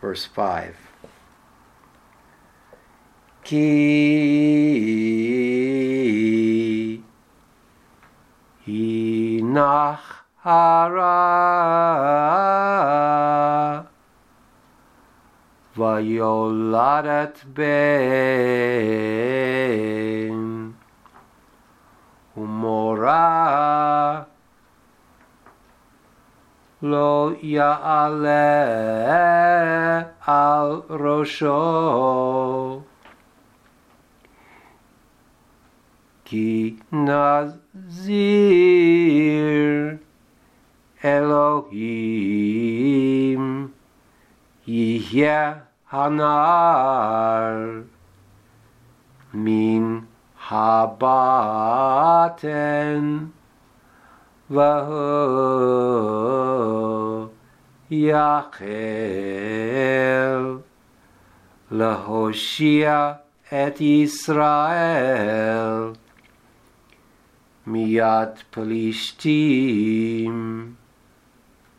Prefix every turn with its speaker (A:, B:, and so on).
A: verse 5. Ki hinach hara ben umora לא יעלה על ראשו. כי נזיר אלוהים יהיה הנער מן הבטן והוא yachel lahoshia et Israel מיד פלישתים